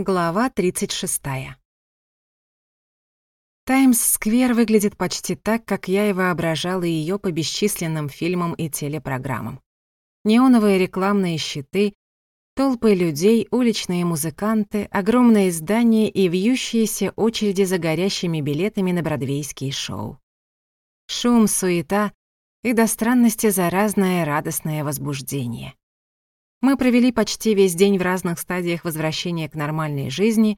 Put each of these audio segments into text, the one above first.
Глава 36. Таймс-сквер выглядит почти так, как я и воображала ее по бесчисленным фильмам и телепрограммам. Неоновые рекламные щиты, толпы людей, уличные музыканты, огромные здания и вьющиеся очереди за горящими билетами на бродвейские шоу. Шум, суета и до странности заразное радостное возбуждение. Мы провели почти весь день в разных стадиях возвращения к нормальной жизни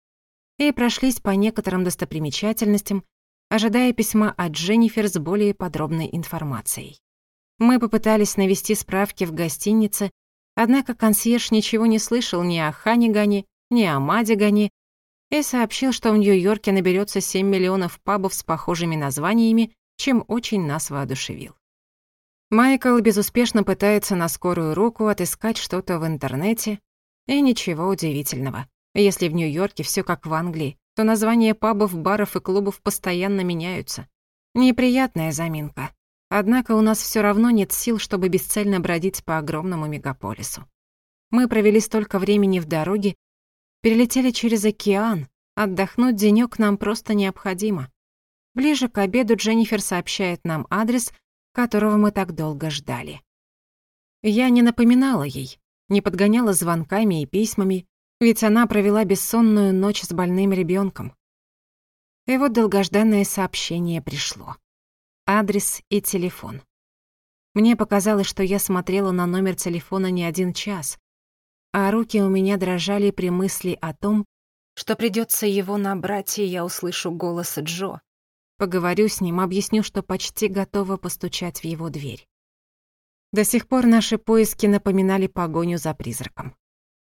и прошлись по некоторым достопримечательностям, ожидая письма от Дженнифер с более подробной информацией. Мы попытались навести справки в гостинице, однако консьерж ничего не слышал ни о Ханигане, ни о Мадигане и сообщил, что в Нью-Йорке наберется 7 миллионов пабов с похожими названиями, чем очень нас воодушевил. Майкл безуспешно пытается на скорую руку отыскать что-то в интернете, и ничего удивительного. Если в Нью-Йорке все как в Англии, то названия пабов, баров и клубов постоянно меняются. Неприятная заминка. Однако у нас все равно нет сил, чтобы бесцельно бродить по огромному мегаполису. Мы провели столько времени в дороге, перелетели через океан, отдохнуть денёк нам просто необходимо. Ближе к обеду Дженнифер сообщает нам адрес, которого мы так долго ждали. Я не напоминала ей, не подгоняла звонками и письмами, ведь она провела бессонную ночь с больным ребенком. И вот долгожданное сообщение пришло. Адрес и телефон. Мне показалось, что я смотрела на номер телефона не один час, а руки у меня дрожали при мысли о том, что придется его набрать, и я услышу голос Джо, Поговорю с ним, объясню, что почти готова постучать в его дверь. До сих пор наши поиски напоминали погоню за призраком.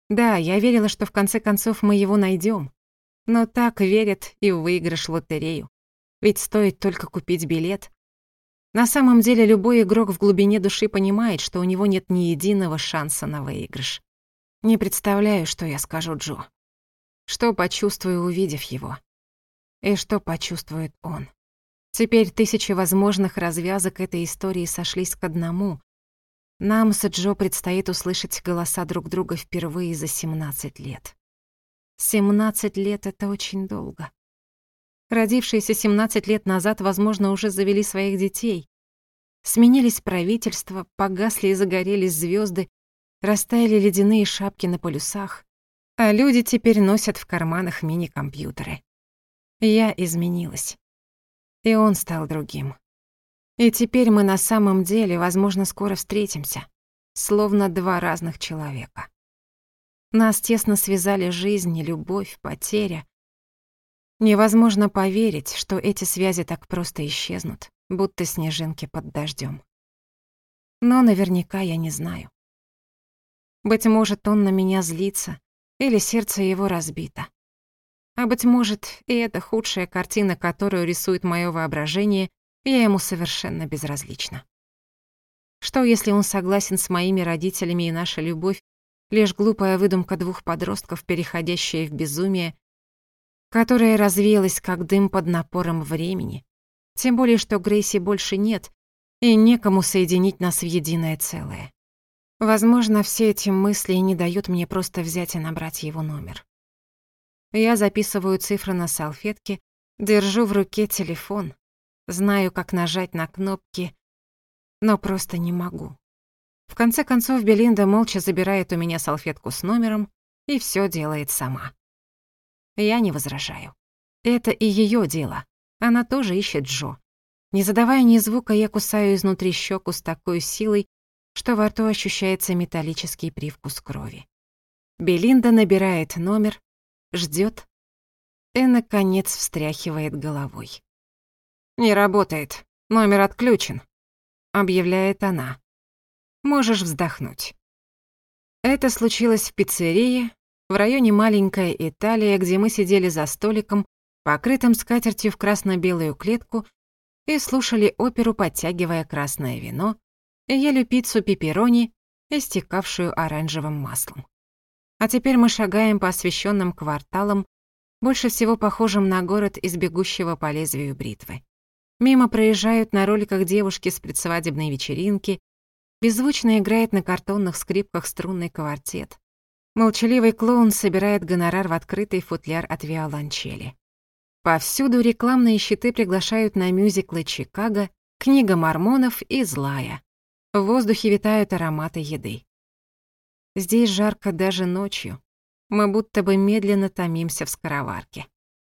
Да, я верила, что в конце концов мы его найдем, но так верят и в выигрыш лотерею. Ведь стоит только купить билет. На самом деле любой игрок в глубине души понимает, что у него нет ни единого шанса на выигрыш. Не представляю, что я скажу Джо. Что почувствую, увидев его. И что почувствует он. Теперь тысячи возможных развязок этой истории сошлись к одному. Нам с Джо предстоит услышать голоса друг друга впервые за 17 лет. 17 лет — это очень долго. Родившиеся 17 лет назад, возможно, уже завели своих детей. Сменились правительства, погасли и загорелись звезды, растаяли ледяные шапки на полюсах, а люди теперь носят в карманах мини-компьютеры. Я изменилась. И он стал другим. И теперь мы на самом деле, возможно, скоро встретимся, словно два разных человека. Нас тесно связали жизнь, любовь, потеря. Невозможно поверить, что эти связи так просто исчезнут, будто снежинки под дождем. Но наверняка я не знаю. Быть может, он на меня злится, или сердце его разбито. А быть может, и эта худшая картина, которую рисует мое воображение, я ему совершенно безразлична. Что, если он согласен с моими родителями и наша любовь — лишь глупая выдумка двух подростков, переходящая в безумие, которая развеялась как дым под напором времени? Тем более, что Грейси больше нет, и некому соединить нас в единое целое. Возможно, все эти мысли не дают мне просто взять и набрать его номер. Я записываю цифры на салфетке, держу в руке телефон. Знаю, как нажать на кнопки, но просто не могу. В конце концов, Белинда молча забирает у меня салфетку с номером и все делает сама. Я не возражаю. Это и ее дело. Она тоже ищет Джо. Не задавая ни звука, я кусаю изнутри щеку с такой силой, что во рту ощущается металлический привкус крови. Белинда набирает номер, ждет и, наконец, встряхивает головой. «Не работает. Номер отключен», — объявляет она. «Можешь вздохнуть». Это случилось в пиццерии, в районе маленькая Италия, где мы сидели за столиком, покрытым скатертью в красно-белую клетку, и слушали оперу, подтягивая красное вино, и ели пиццу пепперони, истекавшую оранжевым маслом. А теперь мы шагаем по освещенным кварталам, больше всего похожим на город из бегущего по лезвию бритвы. Мимо проезжают на роликах девушки с предсвадебной вечеринки, беззвучно играет на картонных скрипках струнный квартет. Молчаливый клоун собирает гонорар в открытый футляр от виолончели. Повсюду рекламные щиты приглашают на мюзиклы «Чикаго», «Книга мормонов» и «Злая». В воздухе витают ароматы еды. Здесь жарко даже ночью. Мы будто бы медленно томимся в скороварке.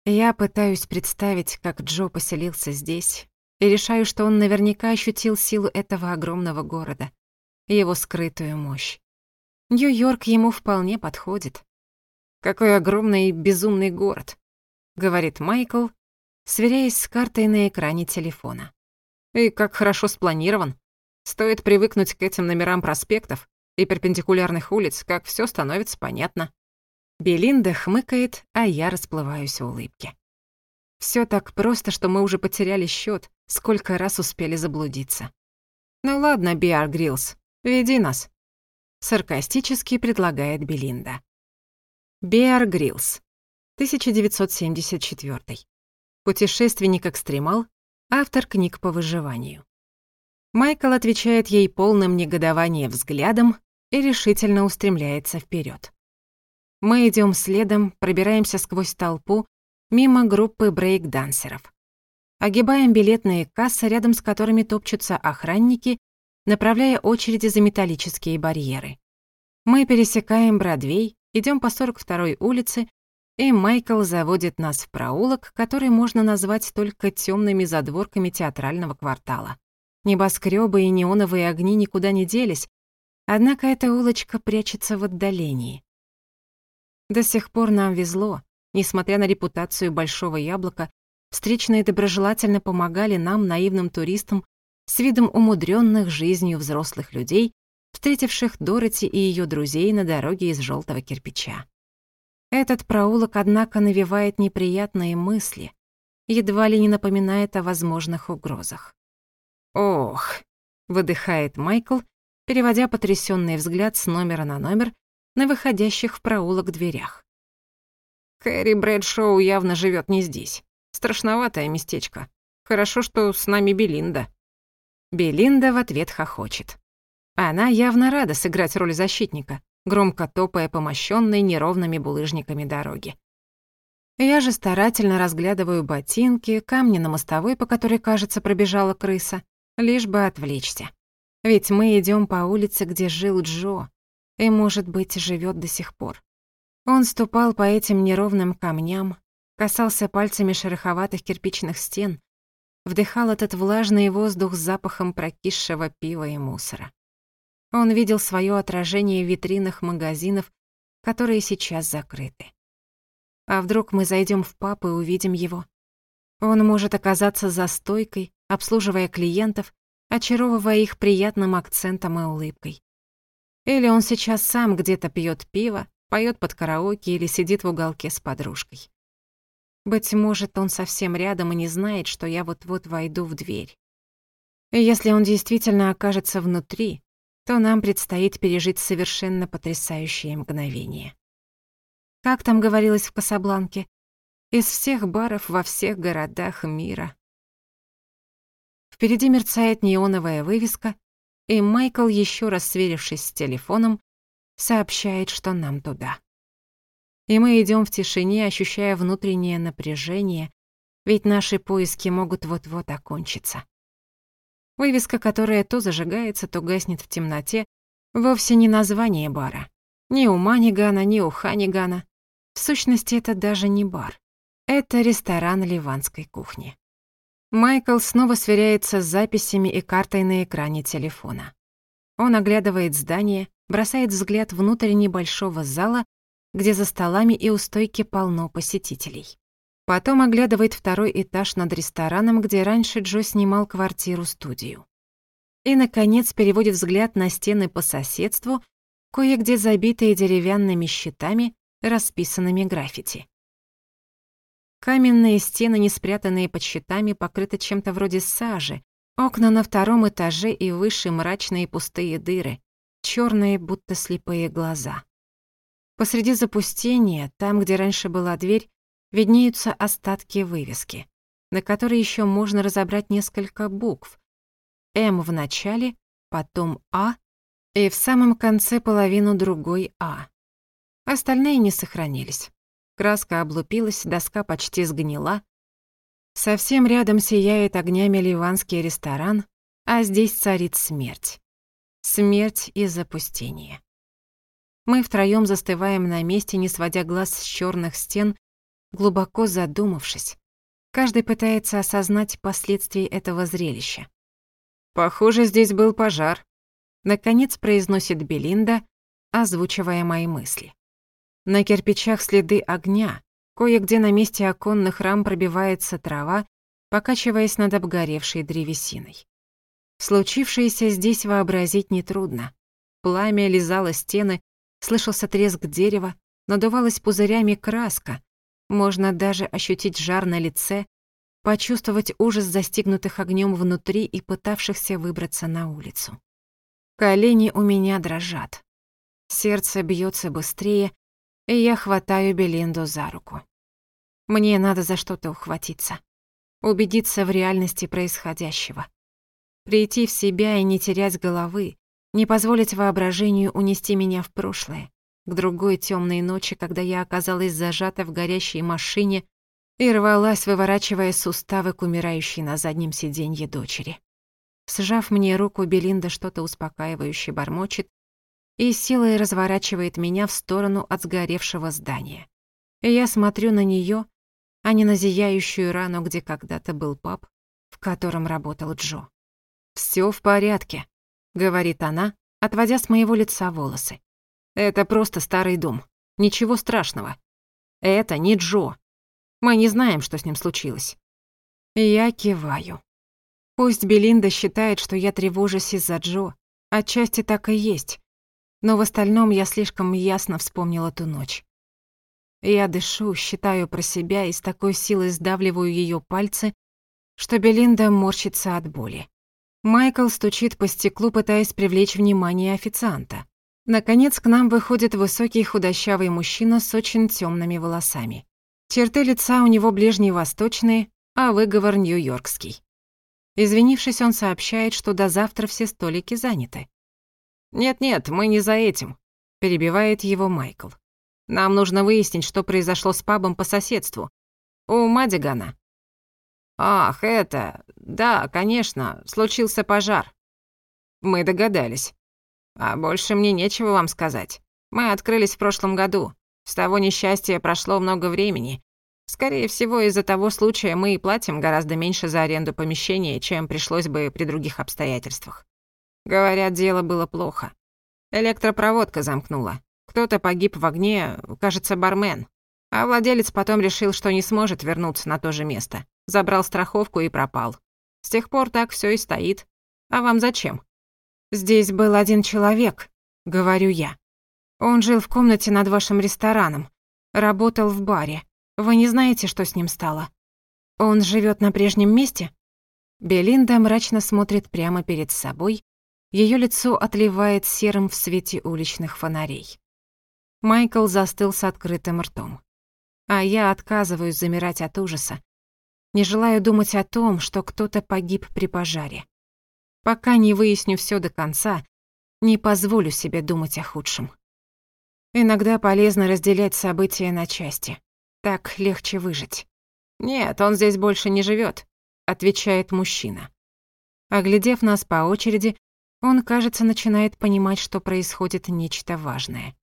Я пытаюсь представить, как Джо поселился здесь, и решаю, что он наверняка ощутил силу этого огромного города, его скрытую мощь. Нью-Йорк ему вполне подходит. «Какой огромный и безумный город», — говорит Майкл, сверяясь с картой на экране телефона. «И как хорошо спланирован. Стоит привыкнуть к этим номерам проспектов, и перпендикулярных улиц, как все становится понятно. Белинда хмыкает, а я расплываюсь в улыбке. Все так просто, что мы уже потеряли счет, сколько раз успели заблудиться. «Ну ладно, Биар Гриллс, веди нас», — саркастически предлагает Белинда. Биар Гриллс, 1974. Путешественник-экстремал, автор книг по выживанию. Майкл отвечает ей полным негодованием взглядом, и решительно устремляется вперед. Мы идем следом, пробираемся сквозь толпу, мимо группы брейк-дансеров. Огибаем билетные кассы, рядом с которыми топчутся охранники, направляя очереди за металлические барьеры. Мы пересекаем Бродвей, идем по 42-й улице, и Майкл заводит нас в проулок, который можно назвать только темными задворками театрального квартала. Небоскребы и неоновые огни никуда не делись, Однако эта улочка прячется в отдалении. До сих пор нам везло. Несмотря на репутацию Большого Яблока, встречные доброжелательно помогали нам, наивным туристам, с видом умудренных жизнью взрослых людей, встретивших Дороти и ее друзей на дороге из желтого кирпича. Этот проулок, однако, навевает неприятные мысли, едва ли не напоминает о возможных угрозах. «Ох!» — выдыхает Майкл переводя потрясённый взгляд с номера на номер на выходящих в проулок дверях. «Кэрри Брэдшоу явно живет не здесь. Страшноватое местечко. Хорошо, что с нами Белинда». Белинда в ответ хохочет. Она явно рада сыграть роль защитника, громко топая по мощённой неровными булыжниками дороги. Я же старательно разглядываю ботинки, камни на мостовой, по которой, кажется, пробежала крыса, лишь бы отвлечься. Ведь мы идем по улице, где жил Джо, и, может быть, живет до сих пор. Он ступал по этим неровным камням, касался пальцами шероховатых кирпичных стен, вдыхал этот влажный воздух с запахом прокисшего пива и мусора. Он видел свое отражение в витринах магазинов, которые сейчас закрыты. А вдруг мы зайдем в паб и увидим его? Он может оказаться за стойкой, обслуживая клиентов очаровывая их приятным акцентом и улыбкой. Или он сейчас сам где-то пьет пиво, поет под караоке или сидит в уголке с подружкой. Быть может, он совсем рядом и не знает, что я вот-вот войду в дверь. Если он действительно окажется внутри, то нам предстоит пережить совершенно потрясающее мгновение. Как там говорилось в Касабланке? Из всех баров во всех городах мира Впереди мерцает неоновая вывеска, и Майкл, еще раз сверившись с телефоном, сообщает, что нам туда. И мы идем в тишине, ощущая внутреннее напряжение, ведь наши поиски могут вот-вот окончиться. Вывеска, которая то зажигается, то гаснет в темноте, вовсе не название бара. Ни у Манигана, ни у Ханигана. В сущности, это даже не бар. Это ресторан ливанской кухни. Майкл снова сверяется с записями и картой на экране телефона. Он оглядывает здание, бросает взгляд внутрь небольшого зала, где за столами и у стойки полно посетителей. Потом оглядывает второй этаж над рестораном, где раньше Джо снимал квартиру-студию. И, наконец, переводит взгляд на стены по соседству, кое-где забитые деревянными щитами, расписанными граффити. Каменные стены, не спрятанные под щитами, покрыты чем-то вроде сажи. Окна на втором этаже и выше мрачные пустые дыры, черные, будто слепые глаза. Посреди запустения, там, где раньше была дверь, виднеются остатки вывески, на которой еще можно разобрать несколько букв. «М» в начале, потом «А» и в самом конце половину другой «А». Остальные не сохранились. Краска облупилась, доска почти сгнила. Совсем рядом сияет огнями ливанский ресторан, а здесь царит смерть. Смерть и запустение. Мы втроём застываем на месте, не сводя глаз с чёрных стен, глубоко задумавшись. Каждый пытается осознать последствия этого зрелища. «Похоже, здесь был пожар», — наконец произносит Белинда, озвучивая мои мысли. На кирпичах следы огня. Кое-где на месте оконных рам пробивается трава, покачиваясь над обгоревшей древесиной. Случившееся здесь вообразить нетрудно. Пламя лизало стены, слышался треск дерева, надувалась пузырями краска. Можно даже ощутить жар на лице, почувствовать ужас застигнутых огнем внутри и пытавшихся выбраться на улицу. Колени у меня дрожат. Сердце бьется быстрее, и я хватаю Белинду за руку. Мне надо за что-то ухватиться. Убедиться в реальности происходящего. Прийти в себя и не терять головы, не позволить воображению унести меня в прошлое, к другой темной ночи, когда я оказалась зажата в горящей машине и рвалась, выворачивая суставы к умирающей на заднем сиденье дочери. Сжав мне руку, Белинда что-то успокаивающе бормочет, и силой разворачивает меня в сторону от сгоревшего здания. И я смотрю на нее, а не на зияющую рану, где когда-то был пап, в котором работал Джо. «Все в порядке», — говорит она, отводя с моего лица волосы. «Это просто старый дом. Ничего страшного. Это не Джо. Мы не знаем, что с ним случилось». Я киваю. Пусть Белинда считает, что я тревожусь из-за Джо. Отчасти так и есть. Но в остальном я слишком ясно вспомнила ту ночь. Я дышу, считаю про себя и с такой силой сдавливаю ее пальцы, что Белинда морщится от боли. Майкл стучит по стеклу, пытаясь привлечь внимание официанта. Наконец к нам выходит высокий худощавый мужчина с очень темными волосами. Черты лица у него ближневосточные, а выговор нью-йоркский. Извинившись, он сообщает, что до завтра все столики заняты. «Нет-нет, мы не за этим», — перебивает его Майкл. «Нам нужно выяснить, что произошло с пабом по соседству. У Мадигана». «Ах, это... Да, конечно, случился пожар». «Мы догадались. А больше мне нечего вам сказать. Мы открылись в прошлом году. С того несчастья прошло много времени. Скорее всего, из-за того случая мы и платим гораздо меньше за аренду помещения, чем пришлось бы при других обстоятельствах. Говорят, дело было плохо. Электропроводка замкнула. Кто-то погиб в огне, кажется, бармен. А владелец потом решил, что не сможет вернуться на то же место. Забрал страховку и пропал. С тех пор так все и стоит. А вам зачем? Здесь был один человек, говорю я. Он жил в комнате над вашим рестораном. Работал в баре. Вы не знаете, что с ним стало? Он живет на прежнем месте? Белинда мрачно смотрит прямо перед собой, ее лицо отливает серым в свете уличных фонарей. Майкл застыл с открытым ртом. А я отказываюсь замирать от ужаса. Не желаю думать о том, что кто-то погиб при пожаре. Пока не выясню все до конца, не позволю себе думать о худшем. Иногда полезно разделять события на части. Так легче выжить. «Нет, он здесь больше не живет, отвечает мужчина. Оглядев нас по очереди, он, кажется, начинает понимать, что происходит нечто важное.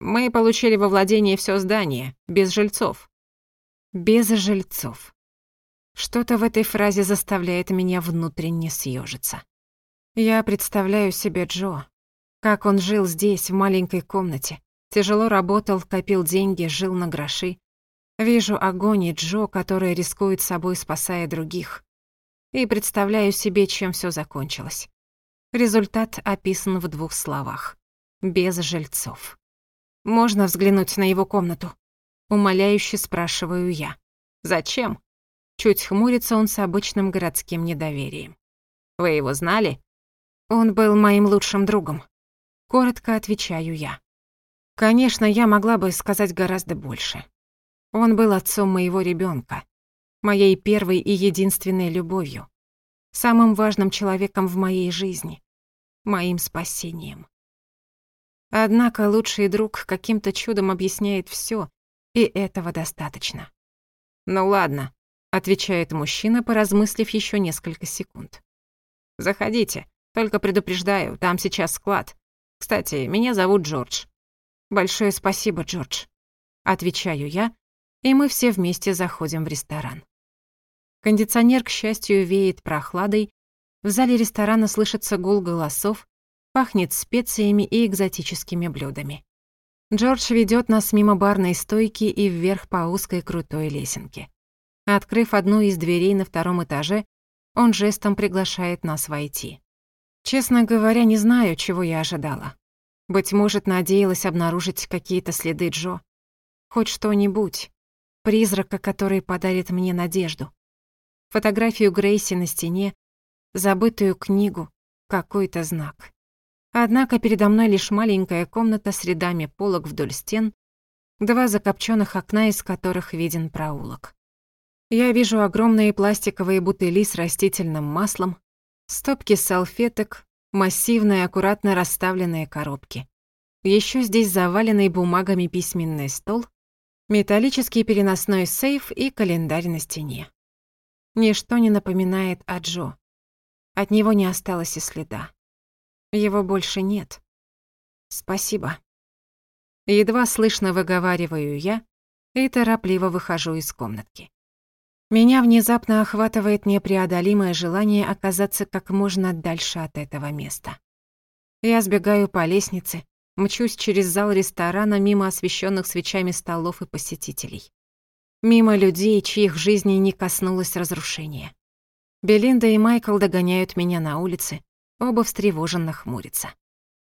«Мы получили во владение все здание, без жильцов». «Без жильцов». Что-то в этой фразе заставляет меня внутренне съежиться. Я представляю себе Джо, как он жил здесь, в маленькой комнате, тяжело работал, копил деньги, жил на гроши. Вижу огонь и Джо, который рискует собой, спасая других. И представляю себе, чем все закончилось. Результат описан в двух словах. Без жильцов. «Можно взглянуть на его комнату?» Умоляюще спрашиваю я. «Зачем?» Чуть хмурится он с обычным городским недоверием. «Вы его знали?» «Он был моим лучшим другом». Коротко отвечаю я. Конечно, я могла бы сказать гораздо больше. Он был отцом моего ребенка, моей первой и единственной любовью самым важным человеком в моей жизни, моим спасением. Однако лучший друг каким-то чудом объясняет все, и этого достаточно. «Ну ладно», — отвечает мужчина, поразмыслив еще несколько секунд. «Заходите, только предупреждаю, там сейчас склад. Кстати, меня зовут Джордж». «Большое спасибо, Джордж», — отвечаю я, и мы все вместе заходим в ресторан. Кондиционер, к счастью, веет прохладой, в зале ресторана слышится гул голосов, пахнет специями и экзотическими блюдами. Джордж ведет нас мимо барной стойки и вверх по узкой крутой лесенке. Открыв одну из дверей на втором этаже, он жестом приглашает нас войти. Честно говоря, не знаю, чего я ожидала. Быть может, надеялась обнаружить какие-то следы Джо. Хоть что-нибудь. Призрака, который подарит мне надежду фотографию Грейси на стене, забытую книгу, какой-то знак. Однако передо мной лишь маленькая комната с рядами полок вдоль стен, два закопченных окна, из которых виден проулок. Я вижу огромные пластиковые бутыли с растительным маслом, стопки салфеток, массивные аккуратно расставленные коробки. Еще здесь заваленный бумагами письменный стол, металлический переносной сейф и календарь на стене. Ничто не напоминает о Джо. От него не осталось и следа. Его больше нет. Спасибо. Едва слышно выговариваю я и торопливо выхожу из комнатки. Меня внезапно охватывает непреодолимое желание оказаться как можно дальше от этого места. Я сбегаю по лестнице, мчусь через зал ресторана мимо освещенных свечами столов и посетителей мимо людей, чьих жизней не коснулось разрушения. Белинда и Майкл догоняют меня на улице, оба встревоженно хмурятся.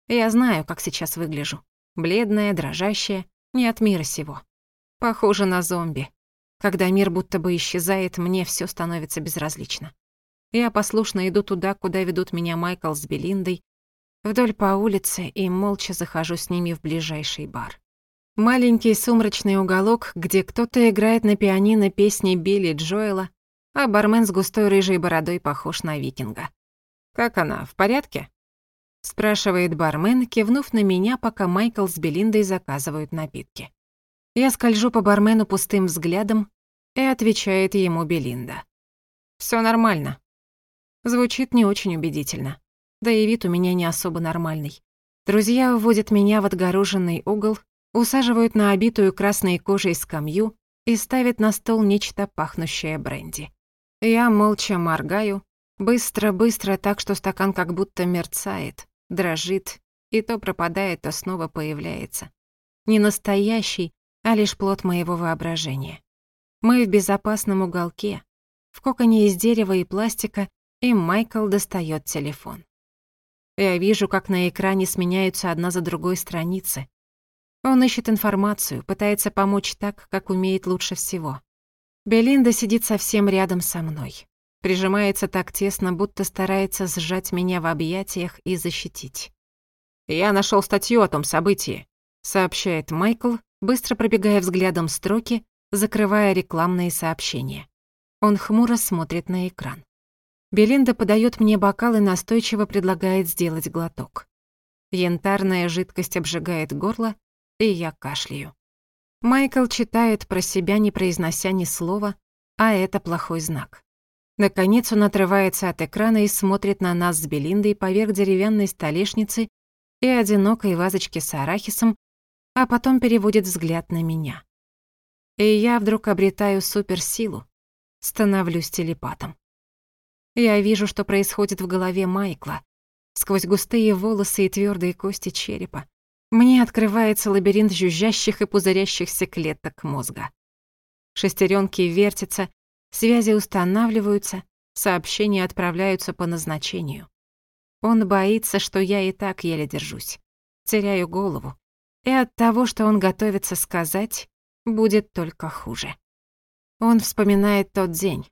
Я знаю, как сейчас выгляжу. Бледная, дрожащая, не от мира сего. Похоже на зомби. Когда мир будто бы исчезает, мне все становится безразлично. Я послушно иду туда, куда ведут меня Майкл с Белиндой, вдоль по улице и молча захожу с ними в ближайший бар. Маленький сумрачный уголок, где кто-то играет на пианино песни Билли Джоэла, а бармен с густой рыжей бородой похож на викинга. «Как она, в порядке?» — спрашивает бармен, кивнув на меня, пока Майкл с Белиндой заказывают напитки. Я скольжу по бармену пустым взглядом, и отвечает ему Белинда. «Всё нормально». Звучит не очень убедительно, да и вид у меня не особо нормальный. Друзья уводят меня в отгороженный угол, усаживают на обитую красной кожей скамью и ставят на стол нечто пахнущее бренди. Я молча моргаю, быстро-быстро так, что стакан как будто мерцает, дрожит и то пропадает, то снова появляется. Не настоящий, а лишь плод моего воображения. Мы в безопасном уголке, в коконе из дерева и пластика, и Майкл достает телефон. Я вижу, как на экране сменяются одна за другой страницы, он ищет информацию, пытается помочь так, как умеет лучше всего. Белинда сидит совсем рядом со мной. Прижимается так тесно, будто старается сжать меня в объятиях и защитить. «Я нашел статью о том событии», — сообщает Майкл, быстро пробегая взглядом строки, закрывая рекламные сообщения. Он хмуро смотрит на экран. Белинда подает мне бокал и настойчиво предлагает сделать глоток. Янтарная жидкость обжигает горло, и я кашляю. Майкл читает про себя, не произнося ни слова, а это плохой знак. Наконец он отрывается от экрана и смотрит на нас с Белиндой поверх деревянной столешницы и одинокой вазочки с арахисом, а потом переводит взгляд на меня. И я вдруг обретаю суперсилу, становлюсь телепатом. Я вижу, что происходит в голове Майкла, сквозь густые волосы и твердые кости черепа. Мне открывается лабиринт жужжащих и пузырящихся клеток мозга. Шестеренки вертятся, связи устанавливаются, сообщения отправляются по назначению. Он боится, что я и так еле держусь. Теряю голову. И от того, что он готовится сказать, будет только хуже. Он вспоминает тот день.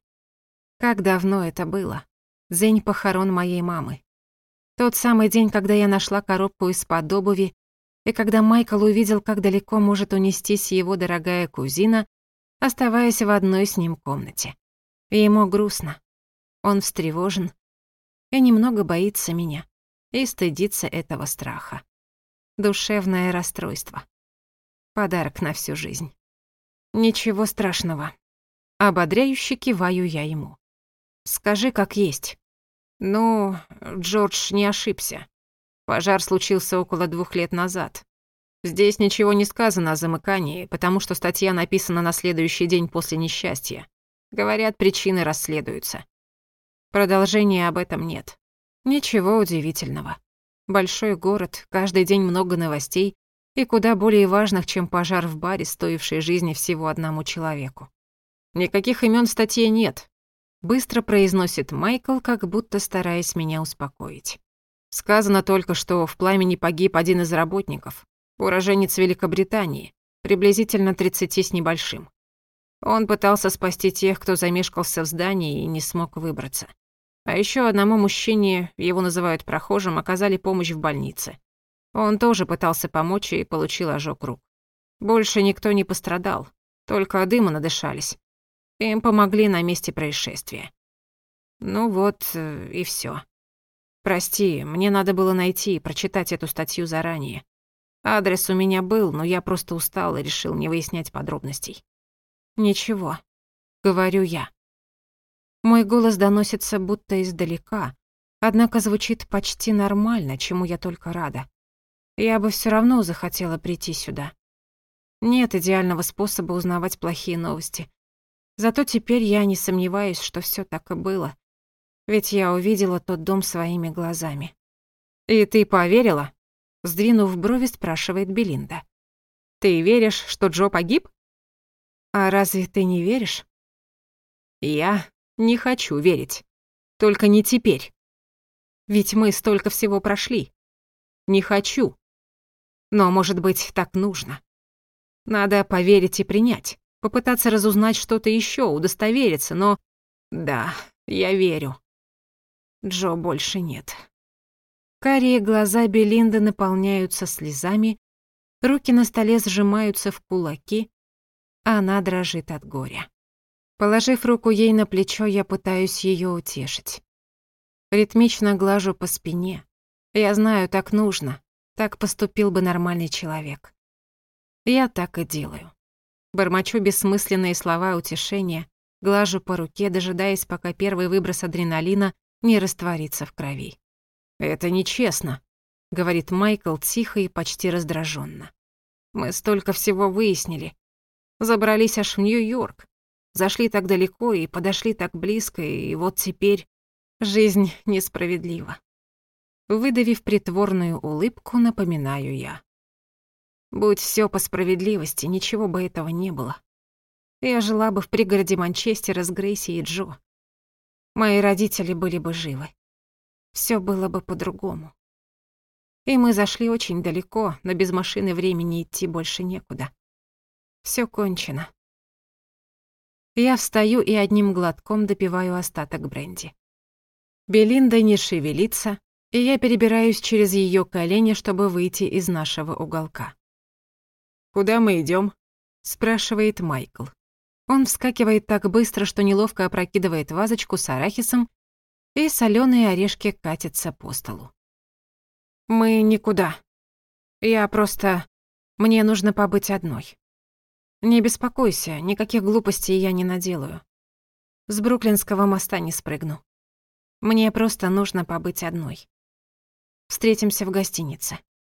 Как давно это было. День похорон моей мамы. Тот самый день, когда я нашла коробку из-под обуви и когда Майкл увидел, как далеко может унестись его дорогая кузина, оставаясь в одной с ним комнате. Ему грустно. Он встревожен и немного боится меня и стыдится этого страха. Душевное расстройство. Подарок на всю жизнь. Ничего страшного. Ободряюще киваю я ему. Скажи, как есть. Ну, Джордж не ошибся. Пожар случился около двух лет назад. Здесь ничего не сказано о замыкании, потому что статья написана на следующий день после несчастья. Говорят, причины расследуются. Продолжения об этом нет. Ничего удивительного. Большой город, каждый день много новостей и куда более важных, чем пожар в баре, стоивший жизни всего одному человеку. Никаких имен в статье нет. Быстро произносит Майкл, как будто стараясь меня успокоить. Сказано только, что в пламени погиб один из работников, уроженец Великобритании, приблизительно 30 с небольшим. Он пытался спасти тех, кто замешкался в здании и не смог выбраться. А еще одному мужчине, его называют прохожим, оказали помощь в больнице. Он тоже пытался помочь и получил ожог рук. Больше никто не пострадал, только дыма надышались. Им помогли на месте происшествия. Ну вот э, и все. Прости, мне надо было найти и прочитать эту статью заранее. Адрес у меня был, но я просто устал и решил не выяснять подробностей. Ничего, говорю я. Мой голос доносится будто издалека, однако звучит почти нормально, чему я только рада. Я бы все равно захотела прийти сюда. Нет идеального способа узнавать плохие новости. Зато теперь я не сомневаюсь, что все так и было. Ведь я увидела тот дом своими глазами. «И ты поверила?» — сдвинув брови, спрашивает Белинда. «Ты веришь, что Джо погиб?» «А разве ты не веришь?» «Я не хочу верить. Только не теперь. Ведь мы столько всего прошли. Не хочу. Но, может быть, так нужно. Надо поверить и принять, попытаться разузнать что-то еще, удостовериться, но... Да, я верю. Джо больше нет. Карие глаза Белинды наполняются слезами, руки на столе сжимаются в кулаки, а она дрожит от горя. Положив руку ей на плечо, я пытаюсь ее утешить. Ритмично глажу по спине. Я знаю, так нужно. Так поступил бы нормальный человек. Я так и делаю. Бормочу бессмысленные слова утешения, глажу по руке, дожидаясь, пока первый выброс адреналина не растворится в крови. «Это нечестно», — говорит Майкл тихо и почти раздраженно. «Мы столько всего выяснили. Забрались аж в Нью-Йорк. Зашли так далеко и подошли так близко, и вот теперь жизнь несправедлива». Выдавив притворную улыбку, напоминаю я. «Будь все по справедливости, ничего бы этого не было. Я жила бы в пригороде Манчестера с Грейси и Джо. Мои родители были бы живы. Все было бы по-другому. И мы зашли очень далеко, но без машины времени идти больше некуда. Все кончено. Я встаю и одним глотком допиваю остаток бренди. Белинда не шевелится, и я перебираюсь через ее колени, чтобы выйти из нашего уголка. «Куда мы идем? спрашивает Майкл. Он вскакивает так быстро, что неловко опрокидывает вазочку с арахисом, и соленые орешки катятся по столу. «Мы никуда. Я просто... Мне нужно побыть одной. Не беспокойся, никаких глупостей я не наделаю. С бруклинского моста не спрыгну. Мне просто нужно побыть одной. Встретимся в гостинице».